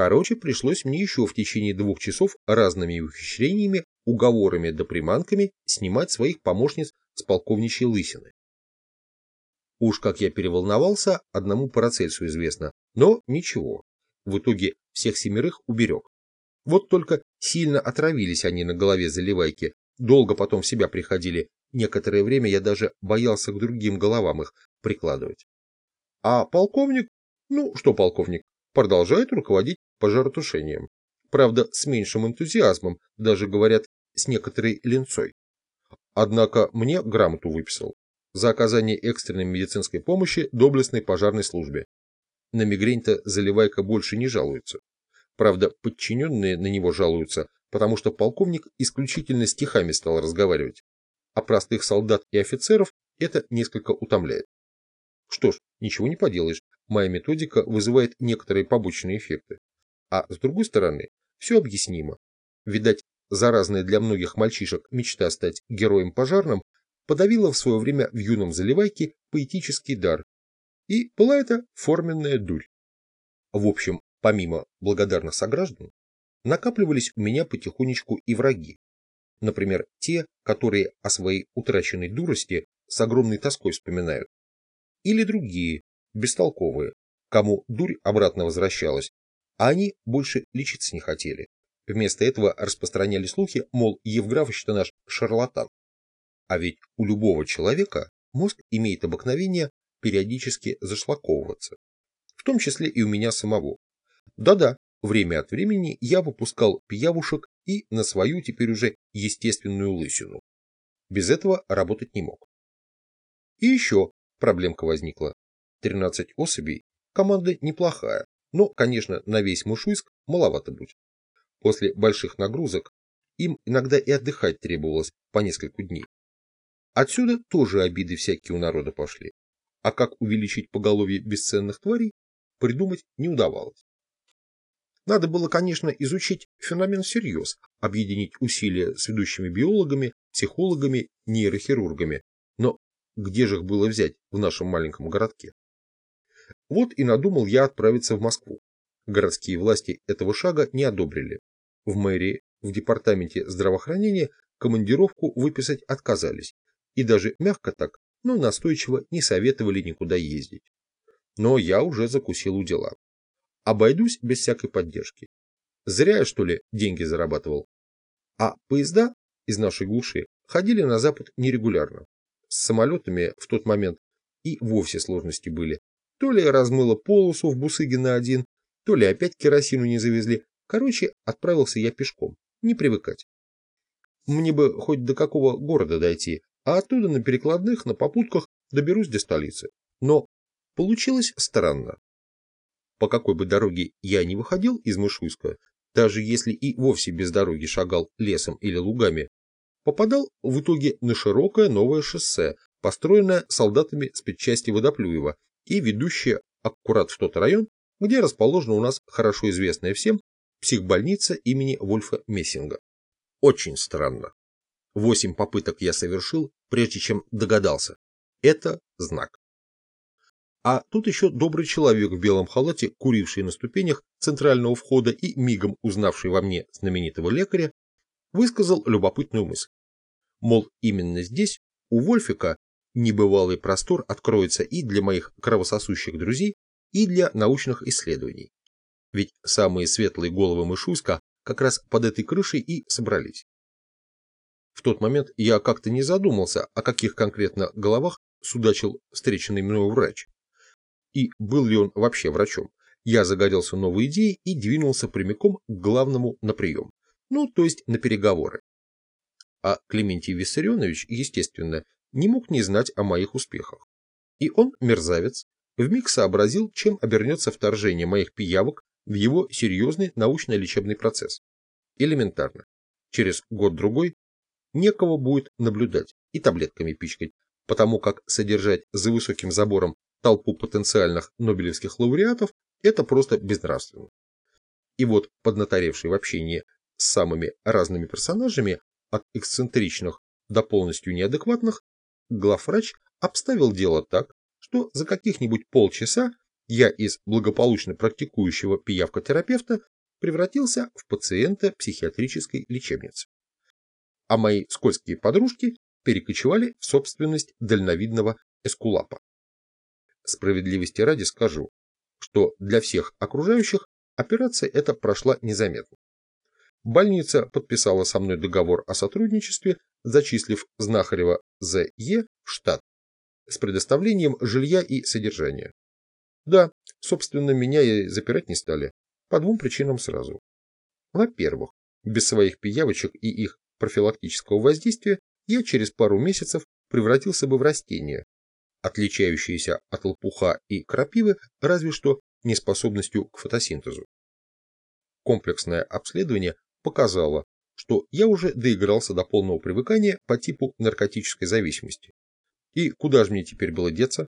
Короче, пришлось мне еще в течение двух часов разными ухищрениями, уговорами да приманками снимать своих помощниц с полковничьей лысины. Уж как я переволновался, одному Парацельсу известно, но ничего. В итоге всех семерых уберег. Вот только сильно отравились они на голове заливайки, долго потом в себя приходили, некоторое время я даже боялся к другим головам их прикладывать. А полковник, ну что полковник, продолжает руководить пожаротушением. Правда, с меньшим энтузиазмом, даже говорят, с некоторой ленцой. Однако мне грамоту выписал за оказание экстренной медицинской помощи доблестной пожарной службе. На мигрень-то Заливайка больше не жалуется. Правда, подчиненные на него жалуются, потому что полковник исключительно стихами стал разговаривать. А простых солдат и офицеров это несколько утомляет. Что ж, ничего не поделаешь, моя методика вызывает некоторые побочные эффекты. А с другой стороны, все объяснимо. Видать, заразная для многих мальчишек мечта стать героем пожарным подавила в свое время в юном заливайке поэтический дар. И была это форменная дурь. В общем, помимо благодарных сограждан, накапливались у меня потихонечку и враги. Например, те, которые о своей утраченной дурости с огромной тоской вспоминают. Или другие, бестолковые, кому дурь обратно возвращалась, а они больше лечиться не хотели. Вместо этого распространяли слухи, мол, Евграфович-то наш шарлатан. А ведь у любого человека мозг имеет обыкновение периодически зашлаковываться. В том числе и у меня самого. Да-да, время от времени я выпускал пиявушек и на свою теперь уже естественную лысину. Без этого работать не мог. И еще проблемка возникла. 13 особей, команда неплохая, но, конечно, на весь Мушуйск маловато будет. После больших нагрузок им иногда и отдыхать требовалось по несколько дней. Отсюда тоже обиды всякие у народа пошли. А как увеличить поголовье бесценных тварей, придумать не удавалось. Надо было, конечно, изучить феномен всерьез, объединить усилия с ведущими биологами, психологами, нейрохирургами. Но где же их было взять в нашем маленьком городке? Вот и надумал я отправиться в Москву. Городские власти этого шага не одобрили. В мэрии, в департаменте здравоохранения командировку выписать отказались. И даже мягко так, но настойчиво не советовали никуда ездить. Но я уже закусил у дела. Обойдусь без всякой поддержки. Зря, что ли, деньги зарабатывал. А поезда из нашей глуши ходили на запад нерегулярно. С самолетами в тот момент и вовсе сложности были. То ли размыло полосу в Бусыгина-1, то ли опять керосину не завезли. Короче, отправился я пешком. Не привыкать. Мне бы хоть до какого города дойти, а оттуда на перекладных, на попутках доберусь до столицы. Но получилось странно. По какой бы дороге я ни выходил из Мышуйска, даже если и вовсе без дороги шагал лесом или лугами, попадал в итоге на широкое новое шоссе, построенное солдатами спецчасти Водоплюева и ведущее аккурат в тот район, где расположена у нас хорошо известная всем психбольница имени Вольфа Мессинга. Очень странно. Восемь попыток я совершил, прежде чем догадался. Это знак. А тут еще добрый человек в белом халате, куривший на ступенях центрального входа и мигом узнавший во мне знаменитого лекаря, высказал любопытную мысль. Мол, именно здесь, у Вольфика, небывалый простор откроется и для моих кровососущих друзей, и для научных исследований. Ведь самые светлые головы Мышуйска как раз под этой крышей и собрались. В тот момент я как-то не задумался, о каких конкретно головах судачил встреченный мною врач. И был ли он вообще врачом. Я загорелся новой идеей и двинулся прямиком к главному на прием. Ну, то есть на переговоры. А Клементий Виссарионович, естественно, не мог не знать о моих успехах. И он, мерзавец, вмиг сообразил, чем обернется вторжение моих пиявок в его серьезный научно-лечебный процесс. Элементарно. Через год-другой некого будет наблюдать и таблетками пичкать, потому как содержать за высоким забором толпу потенциальных нобелевских лауреатов – это просто безнравственно. И вот, поднаторевший в общении с самыми разными персонажами, от эксцентричных до полностью неадекватных, главврач обставил дело так, что за каких-нибудь полчаса я из благополучно практикующего пиявкотерапевта превратился в пациента психиатрической лечебницы. А мои скользкие подружки перекочевали в собственность дальновидного эскулапа. Справедливости ради скажу, что для всех окружающих операция эта прошла незаметно. Больница подписала со мной договор о сотрудничестве, зачислив Знахарева З.Е. в штат с предоставлением жилья и содержания. Да, собственно, меня и запирать не стали. По двум причинам сразу. Во-первых, без своих пиявочек и их профилактического воздействия я через пару месяцев превратился бы в растение, отличающееся от лопуха и крапивы разве что неспособностью к фотосинтезу. Комплексное обследование показало, что я уже доигрался до полного привыкания по типу наркотической зависимости. И куда же мне теперь было деться?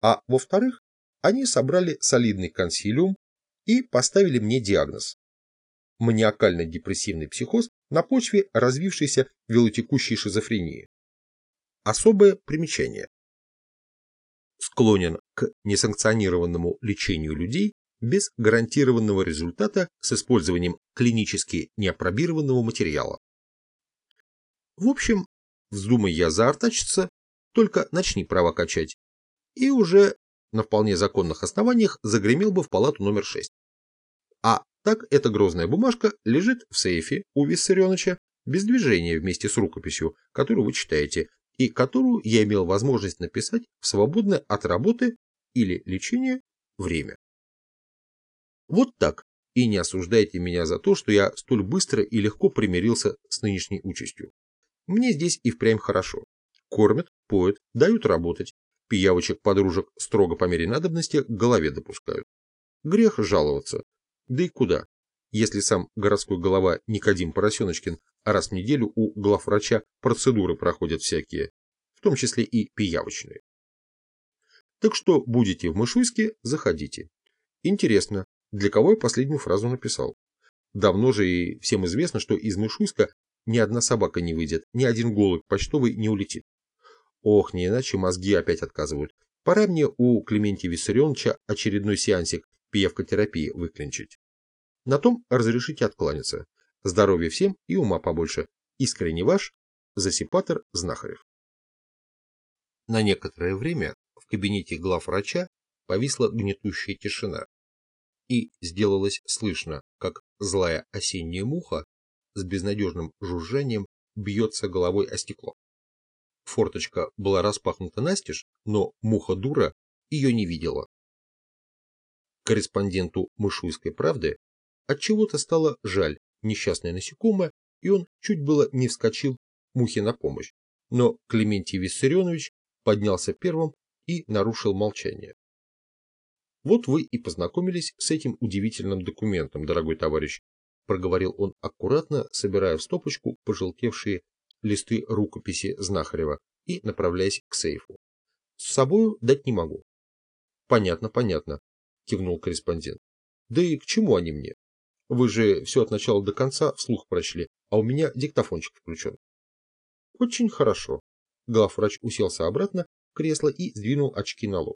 А во-вторых, они собрали солидный консилиум и поставили мне диагноз. Маниакально-депрессивный психоз на почве развившейся велотекущей шизофрении. Особое примечание. Склонен к несанкционированному лечению людей без гарантированного результата с использованием клинически неопробированного материала. В общем, вздумай я заортачиться, только начни права качать, и уже на вполне законных основаниях загремел бы в палату номер 6. А так эта грозная бумажка лежит в сейфе у Виссарионовича без движения вместе с рукописью, которую вы читаете, и которую я имел возможность написать в свободное от работы или лечения время. Вот так, и не осуждайте меня за то, что я столь быстро и легко примирился с нынешней участью. Мне здесь и впрямь хорошо. Кормят, поют, дают работать, Пиявочек-подружек строго по мере надобности к голове допускают. Грех жаловаться. Да и куда? Если сам городской голова Никодим Поросеночкин раз в неделю у главврача процедуры проходят всякие, в том числе и пиявочные. Так что будете в Мышуйске, заходите. Интересно, для кого я последнюю фразу написал? Давно же и всем известно, что из Мышуйска ни одна собака не выйдет, ни один голубь почтовый не улетит. Ох, не иначе мозги опять отказывают. Пора мне у Клементия Виссарионовича очередной сеансик пиявкотерапии выклинчить. На том разрешите откланяться. Здоровья всем и ума побольше. Искренне ваш, Засипатор Знахарев. На некоторое время в кабинете главврача повисла гнетущая тишина, и сделалось слышно, как злая осенняя муха с безнадежным жужжанием бьется головой о стекло. Форточка была распахнута настежь, но муха-дура ее не видела. Корреспонденту «Мышуйской правды» отчего-то стало жаль несчастное насекомое, и он чуть было не вскочил мухе на помощь. Но Клементий Виссарионович поднялся первым и нарушил молчание. Вот вы и познакомились с этим удивительным документом, дорогой товарищ, проговорил он аккуратно, собирая в стопочку пожелтевшие листы рукописи Знахарева и направляясь к сейфу. С собою дать не могу. Понятно, понятно, кивнул корреспондент. Да и к чему они мне? Вы же все от начала до конца вслух прочли, а у меня диктофончик включен. Очень хорошо. Главврач уселся обратно в кресло и сдвинул очки на лоб.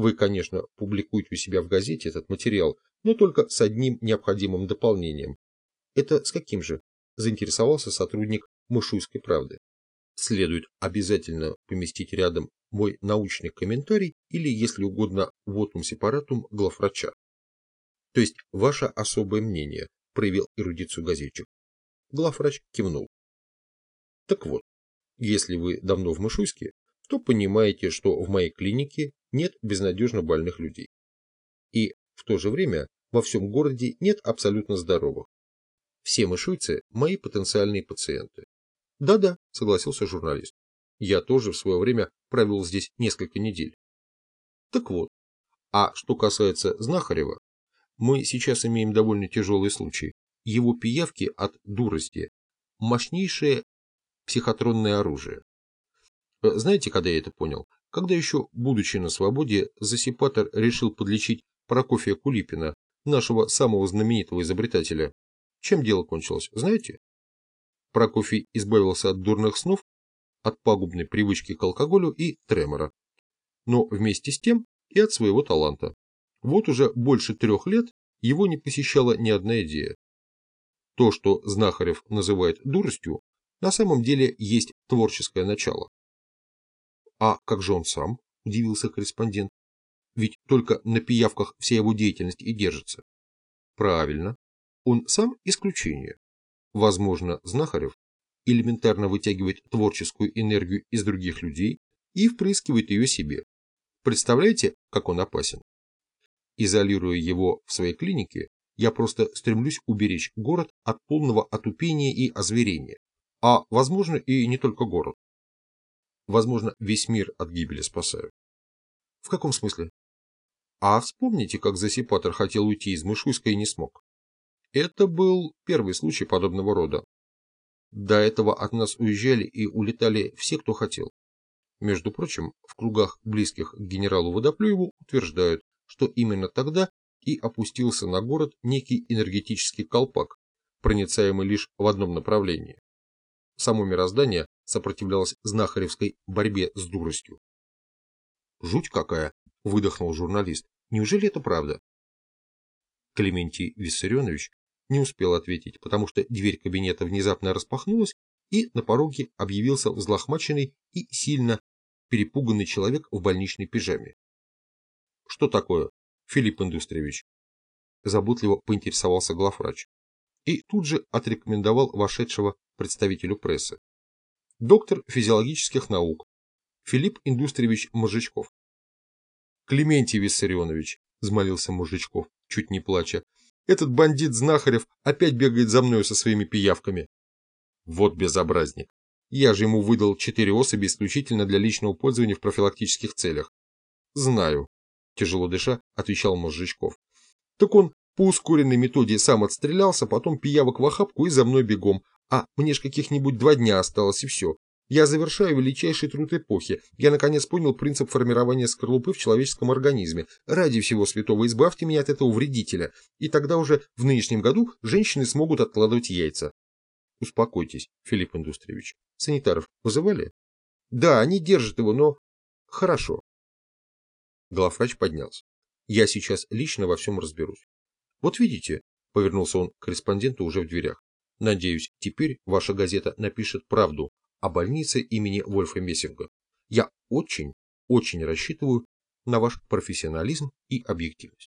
Вы, конечно, публикуете у себя в газете этот материал, но только с одним необходимым дополнением. Это с каким же? Заинтересовался сотрудник Мышуйской правды. Следует обязательно поместить рядом мой научный комментарий или, если угодно, вотум сепаратум главврача. То есть ваше особое мнение, проявил эрудицию газетчик. Главврач кивнул. Так вот, если вы давно в Мышуйске, то понимаете, что в моей клинике нет безнадежно больных людей. И в то же время во всем городе нет абсолютно здоровых. Все мышуйцы – мои потенциальные пациенты. Да-да, согласился журналист. Я тоже в свое время провел здесь несколько недель. Так вот, а что касается Знахарева, мы сейчас имеем довольно тяжелый случай. Его пиявки от дурости – мощнейшее психотронное оружие. Э, знаете, когда я это понял? Когда еще, будучи на свободе, Засипатор решил подлечить Прокофия Кулипина, нашего самого знаменитого изобретателя. Чем дело кончилось, знаете? Прокофий избавился от дурных снов, от пагубной привычки к алкоголю и тремора. Но вместе с тем и от своего таланта. Вот уже больше трех лет его не посещала ни одна идея. То, что Знахарев называет дуростью, на самом деле есть творческое начало. А как же он сам? Удивился корреспондент. Ведь только на пиявках вся его деятельность и держится. Правильно. Он сам исключение. Возможно, Знахарев элементарно вытягивает творческую энергию из других людей и впрыскивает ее себе. Представляете, как он опасен? Изолируя его в своей клинике, я просто стремлюсь уберечь город от полного отупения и озверения. А, возможно, и не только город. Возможно, весь мир от гибели спасаю. В каком смысле? А вспомните, как Засипатор хотел уйти из Мышуйска и не смог. Это был первый случай подобного рода. До этого от нас уезжали и улетали все, кто хотел. Между прочим, в кругах, близких к генералу Водоплюеву, утверждают, что именно тогда и опустился на город некий энергетический колпак, проницаемый лишь в одном направлении. Само мироздание сопротивлялось знахаревской борьбе с дуростью. «Жуть какая!» – выдохнул журналист. «Неужели это правда?» Клементий Виссарионович не успел ответить, потому что дверь кабинета внезапно распахнулась, и на пороге объявился взлохмаченный и сильно перепуганный человек в больничной пижаме. «Что такое, Филипп Индустриевич?» Заботливо поинтересовался главврач. И тут же отрекомендовал вошедшего представителю прессы. Доктор физиологических наук Филипп Индустриевич Мужичков. «Клементий Виссарионович», – взмолился Мужичков, чуть не плача, этот бандит Знахарев опять бегает за мною со своими пиявками. Вот безобразник. Я же ему выдал четыре особи исключительно для личного пользования в профилактических целях. Знаю, тяжело дыша, отвечал Мозжичков. Так он по ускоренной методе сам отстрелялся, потом пиявок в охапку и за мной бегом. А мне ж каких-нибудь два дня осталось и все. Я завершаю величайший труд эпохи. Я наконец понял принцип формирования скорлупы в человеческом организме. Ради всего святого избавьте меня от этого вредителя. И тогда уже в нынешнем году женщины смогут откладывать яйца. Успокойтесь, Филипп Индустриевич. Санитаров вызывали? Да, они держат его, но... Хорошо. Главврач поднялся. Я сейчас лично во всем разберусь. Вот видите, повернулся он к корреспонденту уже в дверях. Надеюсь, теперь ваша газета напишет правду о больнице имени Вольфа Мессинга. Я очень, очень рассчитываю на ваш профессионализм и объективность.